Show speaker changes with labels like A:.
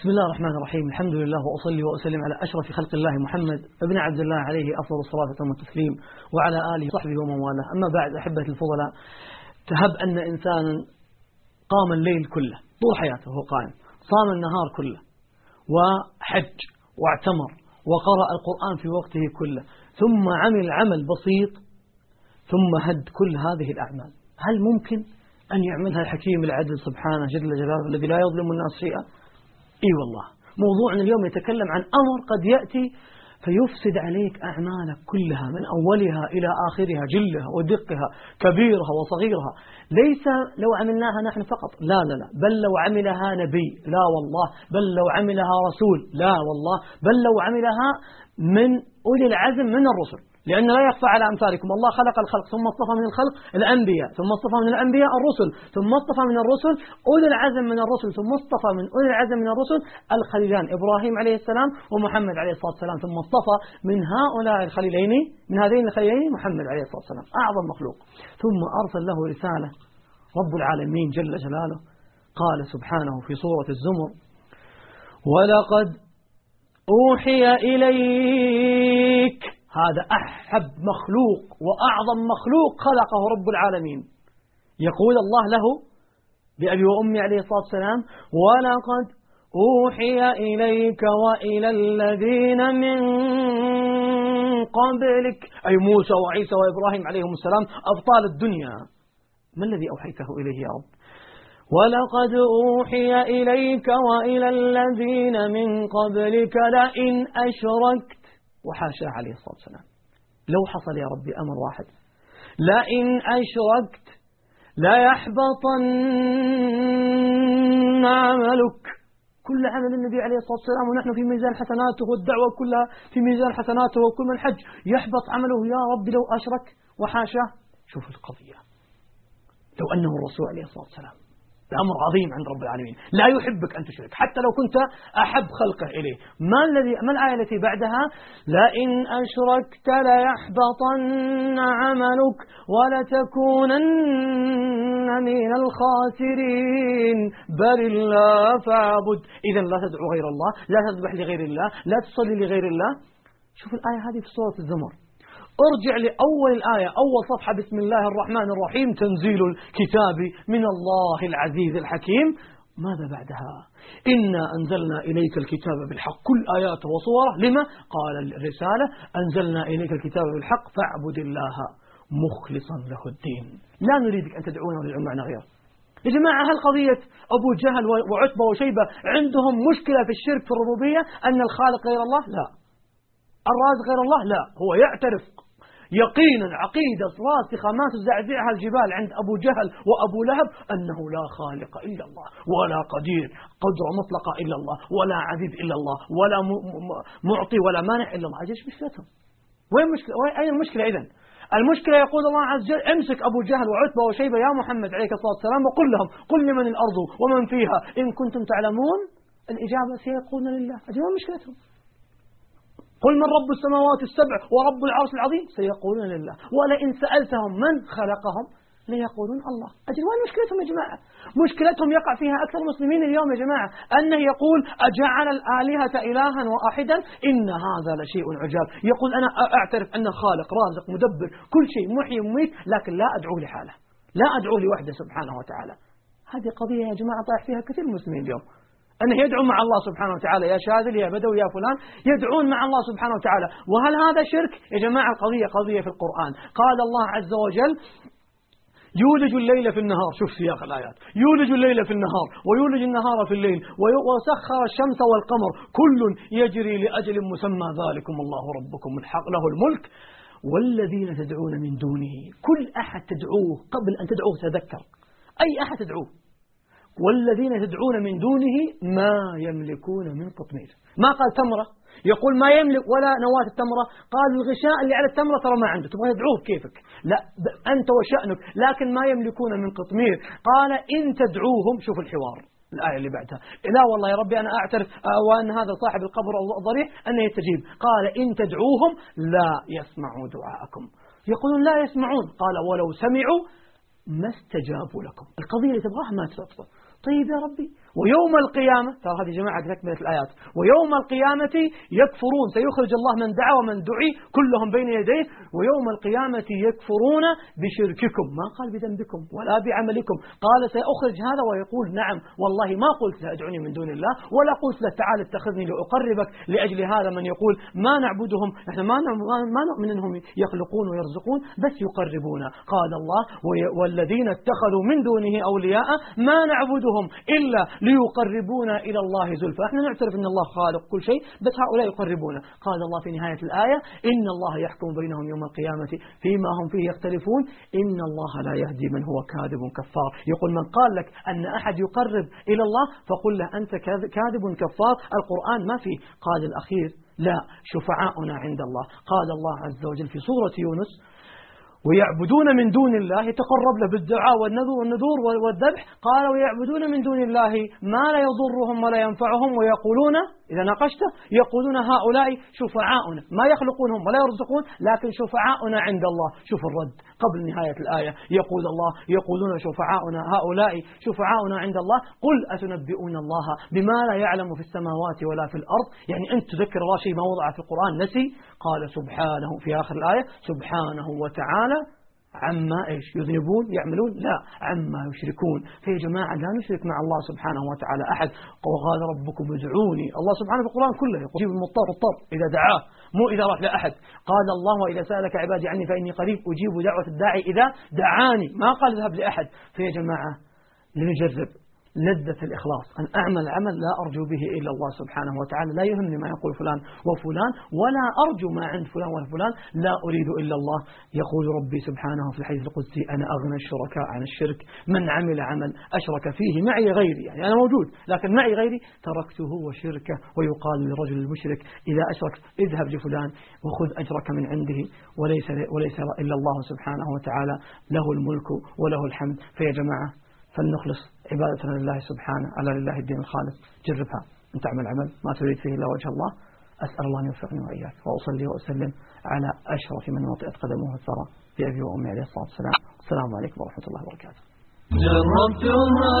A: بسم الله الرحمن الرحيم. الحمد لله وأصلي وأسلم على أشرف خلق الله محمد ابن عبد الله عليه أفضل الصلاة والتسليم وعلى آله وصحبه ومن والاه. أما بعد أحبة الفضلاء تهب أن إنسانا قام الليل كله طول حياته هو قائم صام النهار كله وحج واعتمر وقرأ القرآن في وقته كله ثم عمل عمل بسيط ثم هد كل هذه الأعمال. هل ممكن أن يعملها الحكيم العدل سبحانه جل جلاله الذي لا يظلم الناس شيئا؟ إي والله. موضوعنا اليوم يتكلم عن أمر قد يأتي فيفسد عليك أعمالك كلها من أولها إلى آخرها جلها ودقها كبيرها وصغيرها. ليس لو عملناها نحن فقط. لا لا لا. بل لو عملها نبي. لا والله. بل لو عملها رسول. لا والله. بل لو عملها من أولي العزم من الرسل. لأن لا يخفى على أمثالكم. الله خلق الخلق ثم اصطفى من الخلق الأنبياء ثم اصطفى من الأنبياء الرسل ثم اصطفى من الرسل أولي العزم من الرسل ثم اصطفى من أولي العزم من الرسل الخليلان إبراهيم عليه السلام ومحمد عليه الصلاة والسلام ثم اصطفى من هؤلاء الخليلين من هذين الخليلين محمد عليه الصلاة والسلام أعظم مخلوق. ثم أرسل له رسالة رب العالمين جل جلاله قال سبحانه في سورة الزمر ولقد أوحي إليك هذا أحب مخلوق وأعظم مخلوق خلقه رب العالمين. يقول الله له بأبي وأمي عليه الصلاة والسلام ولقد أوحي إليك وإلى الذين من قبلك. أي موسى وعيسى وإبراهيم عليهم السلام أبطال الدنيا. ما الذي أوحيته إليه يا رب؟ ولقد أوحي إليك وإلى الذين من قبلك لئن أشركت وحاشا عليه الصلاة والسلام. لو حصل يا ربي أمر واحد. لئن أشركت لا يحبطن عملك. كل عمل النبي عليه الصلاة والسلام ونحن في ميزان حسناته والدعوة كلها في ميزان حسناته وكل من حج يحبط عمله. يا ربي لو أشرك وحاشا. شوف القضية. لو أنه الرسول عليه الصلاة والسلام الأمر عظيم عند رب العالمين. لا يحبك أن تشرك. حتى لو كنت أحب خلقه إليه. ما الذي ما الآية التي بعدها؟ لئن أشركت ليحبطن عملك ولتكونن من الخاسرين. بل الله فاعبد. إذا لا تدعو غير الله لا تذبح لغير الله لا تصلي لغير الله. شوف الآية هذه في سورة الزمر. ارجع لأول الآية أول صفحة بسم الله الرحمن الرحيم تنزيل الكتاب من الله العزيز الحكيم. ماذا بعدها؟ إنا أنزلنا إليك الكتاب بالحق. كل آياته وصورة. لما؟ قال الرسالة أنزلنا إليك الكتاب بالحق فاعبد الله مخلصا له الدين. لا نريدك أن تدعونا وندعو معنا غيره. يا جماعة هل قضية أبو جهل وعتبة وشيبة عندهم مشكلة في الشرك في الربوبية أن الخالق غير الله؟ لا. الرازق غير الله؟ لا. هو يعترف يقينا عقيدة راسخة ما تزعزعها الجبال عند أبو جهل وأبو لهب أنه لا خالق إلا الله ولا قدير قدرة مطلقة إلا الله ولا عزيز إلا الله ولا معطي ولا مانع إلا الله. إيش مشكلتهم؟ وين مشكلة أين المشكلة إذن؟ المشكلة يقول الله عز وجل امسك أبو جهل وعتبة وشيبة يا محمد عليك الصلاة والسلام وقل لهم قل لمن الأرض ومن فيها إن كنتم تعلمون. الإجابة سيقولون لله. أجل مشكلتهم؟ قل من رب السماوات السبع ورب العرش العظيم؟ سيقولون لله. ولئن سألتهم من خلقهم ليقولون الله. أجل وين مشكلتهم يا جماعة؟ مشكلتهم يقع فيها أكثر المسلمين اليوم يا جماعة. أنه يقول أجعل الآلهة إلها واحدا؟ إن هذا لشيء عجاب. يقول أنا أعترف أن خالق رازق مدبر كل شيء محيي مميت لكن لا أدعو لحالة. لا أدعو لوحده سبحانه وتعالى. هذه قضية يا جماعة طايح فيها كثير من المسلمين اليوم. أنه يدعو مع الله سبحانه وتعالى يا شاذل يا بدوي يا فلان يدعون مع الله سبحانه وتعالى. وهل هذا شرك؟ يا جماعة القضية قضية في القرآن. قال الله عز وجل يولج الليل في النهار. شوف سياق الآيات. يولج الليل في النهار ويولج النهار في الليل وسخر الشمس والقمر. كل يجري لأجل مسمى ذلكم الله ربكم الحق له الملك. والذين تدعون من دونه كل أحد تدعوه قبل أن تدعوه تذكر. أي أحد تدعوه. والذين تدعون من دونه ما يملكون من قطمير ما قال تمرة. يقول ما يملك ولا نواة التمرة. قال الغشاء اللي على التمرة ترى ما عنده. تبغى تدعوه كيفك لا أنت وشأنك. لكن ما يملكون من قطمير قال إن تدعوهم شوف الحوار. الآية اللي بعدها. لا والله يا ربي أنا أعترف آه، وأن هذا صاحب القبر الضريح أنه يستجيب. قال إن تدعوهم لا يسمعوا دعاءكم. يقولون لا يسمعون. قال ولو سمعوا ما استجابوا لكم. القضية اللي تبغاها ما تفضل طيب يا ربي. ويوم القيامة ترى هذه جماعة تكملة الآيات. ويوم القيامة يكفرون سيخرج الله من دعا ومن دعي كلهم بين يديه. ويوم القيامة يكفرون بشرككم. ما قال بذنبكم ولا بعملكم. قال سيخرج هذا ويقول نعم والله ما قلت لا أدعني من دون الله ولا قلت لا تعال اتخذني لأقربك لأجل هذا من يقول ما نعبدهم. نحن ما ما نؤمن أنهم يخلقون ويرزقون بس يقربون قال الله والذين اتخذوا من دونه أولياء ما نعبدهم إلا ليقربونا إلى الله زلفى. إحنا نعترف أن الله خالق كل شيء بس هؤلاء يقربونا. قال الله في نهاية الآية إن الله يحكم بينهم يوم القيامة فيما هم فيه يختلفون. إن الله لا يهدي من هو كاذب كفار. يقول من قال لك أن أحد يقرب إلى الله فقل له أنت كاذب كفار. القرآن ما فيه. قال الأخير لا شفعاؤنا عند الله. قال الله عز وجل في سورة يونس ويعبدون من دون الله يتقرب له بالدعاء والنذور والذبح قال ويعبدون من دون الله ما لا يضرهم ولا ينفعهم ويقولون إذا ناقشته يقولون هؤلاء شفعاؤنا ما يخلقونهم ولا يرزقون لكن شفعاؤنا عند الله. شوف الرد قبل نهاية الآية. يقول الله يقولون شفعاؤنا هؤلاء شفعاؤنا عند الله. قل أتنبئون الله بما لا يعلم في السماوات ولا في الأرض؟ يعني أنت تذكر الله شيء ما وضع في القرآن نسي؟ قال سبحانه في آخر الآية سبحانه وتعالى عما إيش يذنبون يعملون؟ لا عما يشركون. فيا جماعة لا نشرك مع الله سبحانه وتعالى أحد. وقال ربكم ادعوني. الله سبحانه في القرآن كله يقول المضطر الطر إذا دعاه مو إذا راح لأحد. قال الله وإذا سألك عبادي عني فإني قريب أجيب دعوة الداعي إذا دعاني. ما قال اذهب لأحد. فيا جماعة لنجرب. لذة الإخلاص. أن أعمل عمل لا أرجو به إلا الله سبحانه وتعالى. لا يهمني ما يقول فلان وفلان ولا أرجو ما عند فلان وفلان لا أريد إلا الله. يقول ربي سبحانه في الحديث القدسي أنا أغنى الشركاء عن الشرك. من عمل عمل أشرك فيه معي غيري. يعني أنا موجود لكن معي غيري تركته وشركه. ويقال للرجل المشرك إذا أشرك اذهب لفلان وخذ أجرك من عنده. وليس, وليس إلا الله سبحانه وتعالى. له الملك وله الحمد. فيا جماعة فلنخلص. عبادتنا لله سبحانه على لله الدين الخالص جربها أن تعمل عمل ما تريد فيه إلا وجه الله. أسأل الله أن يوفقني وإياك. وأصلي وأسلم على أشرف من وطئت قدمه الثرى في أبي وأمي عليه الصلاة والسلام. السلام عليكم ورحمة الله وبركاته. جربتها